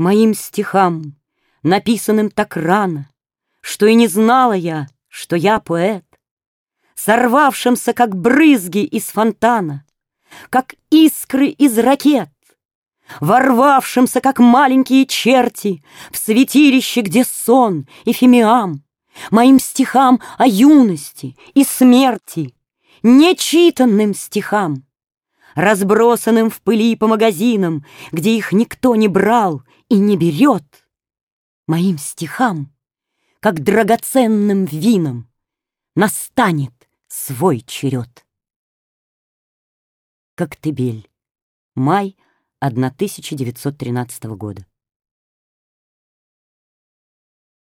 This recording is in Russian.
Моим стихам, написанным так рано, Что и не знала я, что я поэт, Сорвавшимся, как брызги из фонтана, Как искры из ракет, Ворвавшимся, как маленькие черти, В святилище, где сон и фимиам, Моим стихам о юности и смерти, Нечитанным стихам, Разбросанным в пыли по магазинам, Где их никто не брал и не берет, Моим стихам, как драгоценным винам, Настанет свой черед. Коктебель. Май 1913 года.